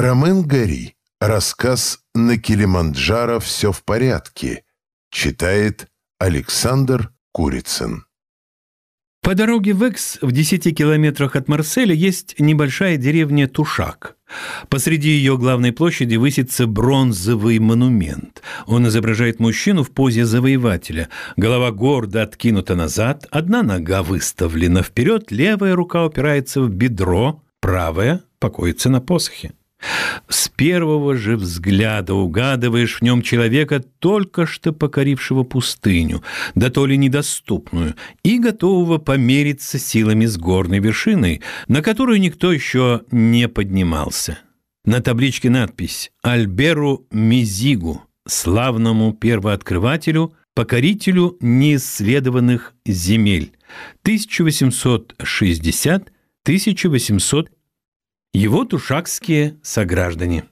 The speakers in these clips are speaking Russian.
Ромен Гори. Рассказ «На Килиманджаро все в порядке». Читает Александр Курицын. По дороге в Экс в 10 километрах от Марселя есть небольшая деревня Тушак. Посреди ее главной площади высится бронзовый монумент. Он изображает мужчину в позе завоевателя. Голова гордо откинута назад, одна нога выставлена вперед, левая рука упирается в бедро, правая покоится на посохе. С первого же взгляда угадываешь в нем человека, только что покорившего пустыню, да то ли недоступную, и готового помериться силами с горной вершиной, на которую никто еще не поднимался. На табличке надпись «Альберу Мизигу, славному первооткрывателю, покорителю неисследованных земель, 1860-1800 его тушакские сограждане.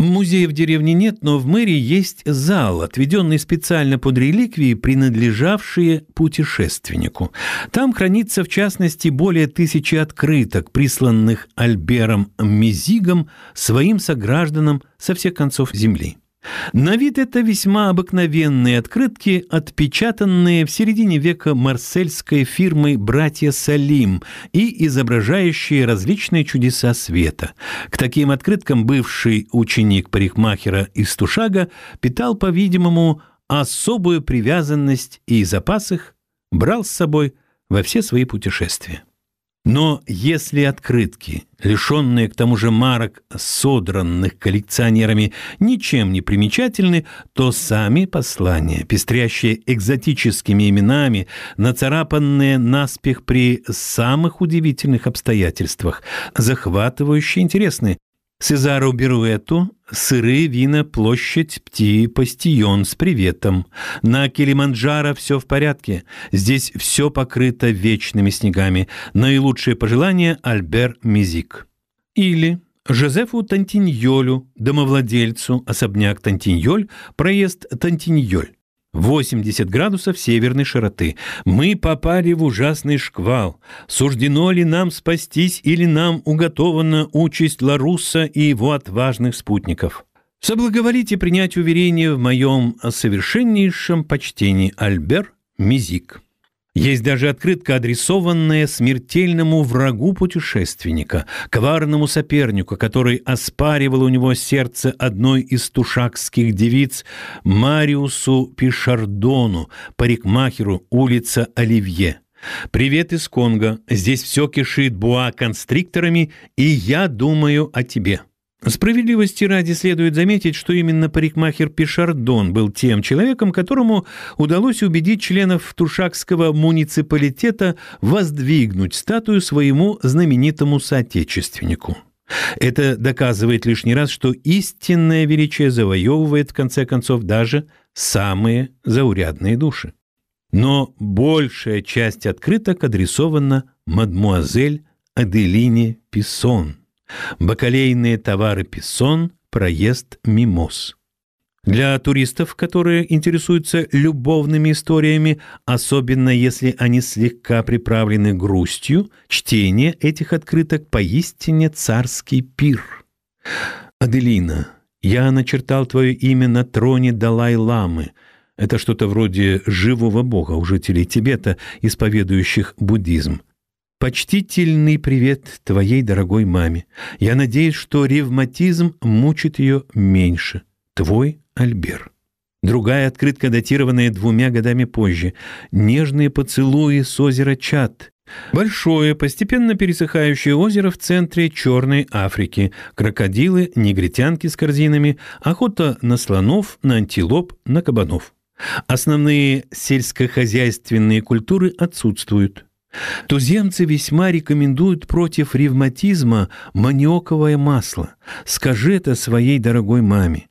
Музея в деревне нет, но в мэрии есть зал, отведенный специально под реликвии, принадлежавшие путешественнику. Там хранится, в частности, более тысячи открыток, присланных Альбером Мизигом своим согражданам со всех концов земли. На вид это весьма обыкновенные открытки, отпечатанные в середине века марсельской фирмой «Братья Салим» и изображающие различные чудеса света. К таким открыткам бывший ученик парикмахера из Тушага питал, по-видимому, особую привязанность и запас их брал с собой во все свои путешествия. Но если открытки, лишенные к тому же марок, содранных коллекционерами, ничем не примечательны, то сами послания, пестрящие экзотическими именами, нацарапанные наспех при самых удивительных обстоятельствах, захватывающие интересны, Сезару Беруэту сырые вина, площадь, пти, постион с приветом. На Килиманджаро все в порядке. Здесь все покрыто вечными снегами. Наилучшие пожелания Альбер Мизик. Или Жозефу Тантиньолю, домовладельцу, особняк Тантиньоль, проезд Тантиньоль. 80 градусов северной широты. Мы попали в ужасный шквал. Суждено ли нам спастись или нам уготована участь Ларуса и его отважных спутников? Соблаговолите принять уверение в моем совершеннейшем почтении Альбер Мизик. Есть даже открытка, адресованная смертельному врагу путешественника, коварному сопернику, который оспаривал у него сердце одной из тушакских девиц, Мариусу Пишардону, парикмахеру, улица Оливье. «Привет из Конго. Здесь все кишит буа-констрикторами, и я думаю о тебе». Справедливости ради следует заметить, что именно парикмахер Пишардон был тем человеком, которому удалось убедить членов Тушакского муниципалитета воздвигнуть статую своему знаменитому соотечественнику. Это доказывает лишний раз, что истинное величие завоевывает, в конце концов, даже самые заурядные души. Но большая часть открыток адресована мадмуазель Аделине Писсон – бакалейные товары «Писон», проезд «Мимоз». Для туристов, которые интересуются любовными историями, особенно если они слегка приправлены грустью, чтение этих открыток поистине царский пир. Аделина, я начертал твое имя на троне Далай-ламы. Это что-то вроде живого бога у жителей Тибета, исповедующих буддизм. Почтительный привет твоей дорогой маме. Я надеюсь, что ревматизм мучит ее меньше. Твой Альбер. Другая открытка, датированная двумя годами позже. Нежные поцелуи с озера Чат. Большое, постепенно пересыхающее озеро в центре Черной Африки. Крокодилы, негритянки с корзинами, охота на слонов, на антилоп, на кабанов. Основные сельскохозяйственные культуры отсутствуют. Туземцы весьма рекомендуют против ревматизма маниоковое масло. Скажи это своей дорогой маме.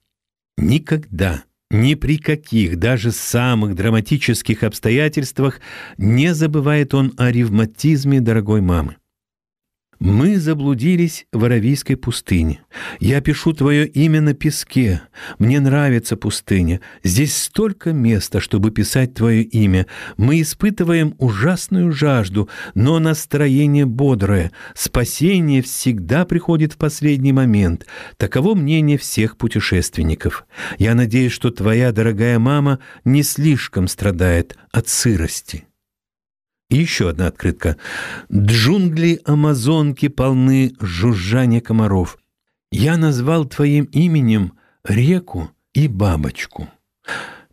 Никогда, ни при каких, даже самых драматических обстоятельствах не забывает он о ревматизме дорогой мамы. Мы заблудились в Аравийской пустыне. Я пишу твое имя на песке. Мне нравится пустыня. Здесь столько места, чтобы писать твое имя. Мы испытываем ужасную жажду, но настроение бодрое. Спасение всегда приходит в последний момент. Таково мнение всех путешественников. Я надеюсь, что твоя дорогая мама не слишком страдает от сырости. Еще одна открытка. «Джунгли Амазонки полны жужжания комаров. Я назвал твоим именем реку и бабочку».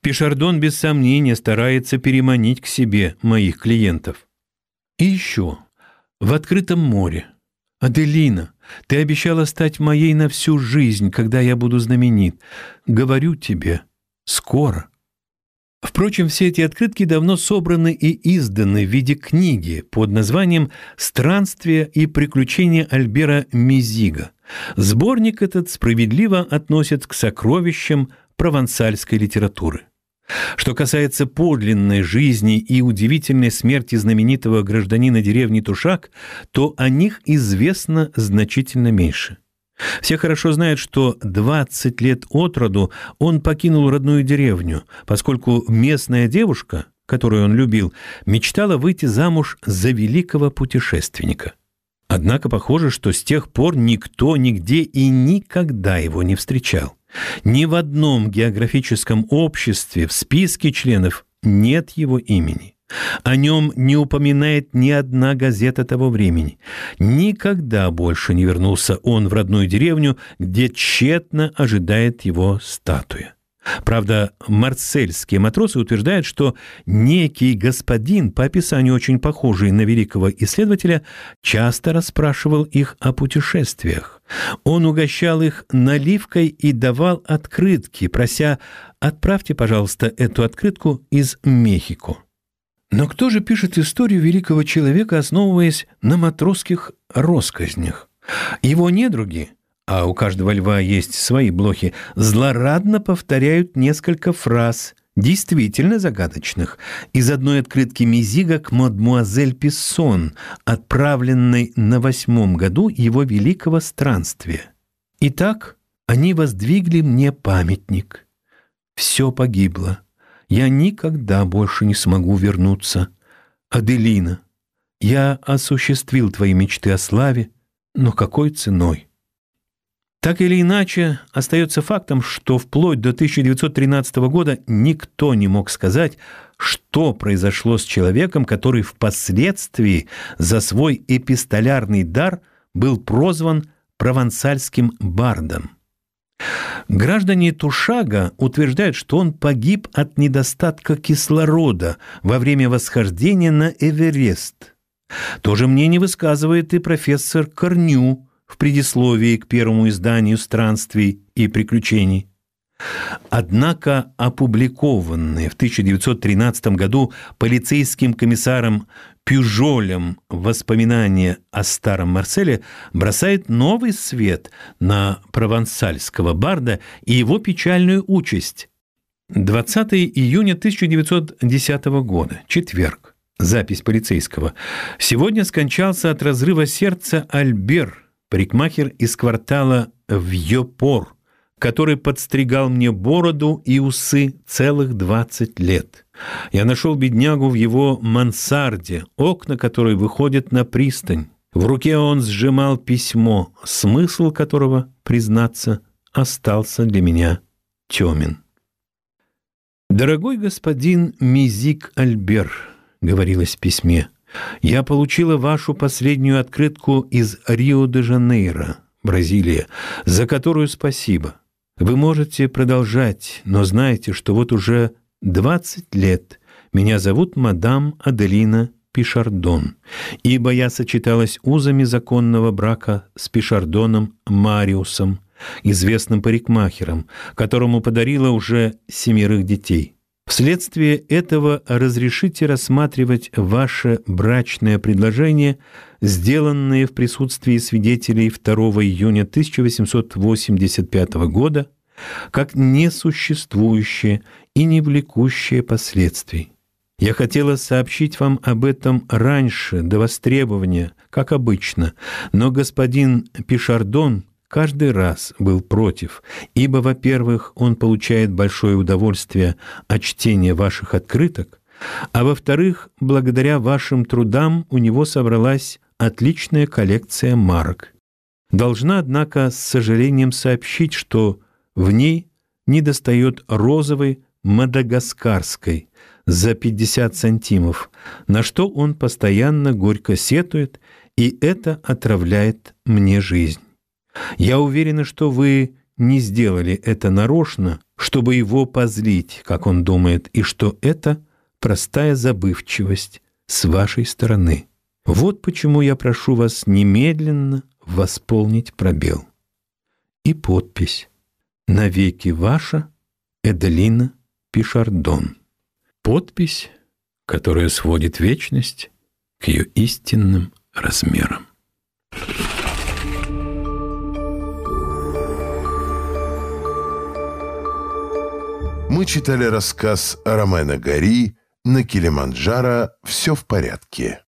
Пишардон без сомнения старается переманить к себе моих клиентов. И еще. В открытом море. Аделина, ты обещала стать моей на всю жизнь, когда я буду знаменит. Говорю тебе, скоро. Впрочем, все эти открытки давно собраны и изданы в виде книги под названием «Странствия и приключения Альбера Мизига». Сборник этот справедливо относят к сокровищам провансальской литературы. Что касается подлинной жизни и удивительной смерти знаменитого гражданина деревни Тушак, то о них известно значительно меньше – все хорошо знают, что 20 лет от роду он покинул родную деревню, поскольку местная девушка, которую он любил, мечтала выйти замуж за великого путешественника. Однако похоже, что с тех пор никто нигде и никогда его не встречал. Ни в одном географическом обществе в списке членов нет его имени. О нем не упоминает ни одна газета того времени. Никогда больше не вернулся он в родную деревню, где тщетно ожидает его статуя. Правда, марсельские матросы утверждают, что некий господин, по описанию очень похожий на великого исследователя, часто расспрашивал их о путешествиях. Он угощал их наливкой и давал открытки, прося «отправьте, пожалуйста, эту открытку из Мехико». Но кто же пишет историю великого человека, основываясь на матросских росказнях? Его недруги, а у каждого льва есть свои блохи, злорадно повторяют несколько фраз, действительно загадочных, из одной открытки Мизига к мадмуазель Писсон, отправленной на восьмом году его великого странствия. Итак, они воздвигли мне памятник. Все погибло я никогда больше не смогу вернуться. Аделина, я осуществил твои мечты о славе, но какой ценой? Так или иначе, остается фактом, что вплоть до 1913 года никто не мог сказать, что произошло с человеком, который впоследствии за свой эпистолярный дар был прозван провансальским бардом. Граждане Тушага утверждают, что он погиб от недостатка кислорода во время восхождения на Эверест. То же мнение высказывает и профессор Корню в предисловии к первому изданию «Странствий и приключений». Однако опубликованные в 1913 году полицейским комиссаром Пюжолем воспоминания о старом Марселе бросает новый свет на провансальского барда и его печальную участь. 20 июня 1910 года, четверг. Запись полицейского. Сегодня скончался от разрыва сердца Альбер, парикмахер из квартала Вьёпор, который подстригал мне бороду и усы целых 20 лет. Я нашел беднягу в его мансарде, окна которой выходят на пристань. В руке он сжимал письмо, смысл которого, признаться, остался для меня темен. «Дорогой господин Мизик Альбер», — говорилось в письме, — «я получила вашу последнюю открытку из Рио-де-Жанейро, Бразилия, за которую спасибо. Вы можете продолжать, но знайте, что вот уже Двадцать лет. Меня зовут мадам Аделина Пишардон, ибо я сочеталась узами законного брака с Пишардоном Мариусом, известным парикмахером, которому подарила уже семерых детей. Вследствие этого разрешите рассматривать ваше брачное предложение, сделанное в присутствии свидетелей 2 июня 1885 года как несуществующее и не влекущее последствий. Я хотела сообщить вам об этом раньше, до востребования, как обычно, но господин Пишардон каждый раз был против, ибо, во-первых, он получает большое удовольствие от чтения ваших открыток, а во-вторых, благодаря вашим трудам у него собралась отличная коллекция марок. Должна, однако, с сожалением сообщить, что в ней недостает розовой мадагаскарской за 50 сантимов, на что он постоянно горько сетует, и это отравляет мне жизнь. Я уверена, что вы не сделали это нарочно, чтобы его позлить, как он думает, и что это простая забывчивость с вашей стороны. Вот почему я прошу вас немедленно восполнить пробел. И подпись «Навеки ваша Эделина Пишардон». Подпись, которая сводит вечность к ее истинным размерам. Мы читали рассказ Ромена Гори «На Килиманджаро все в порядке».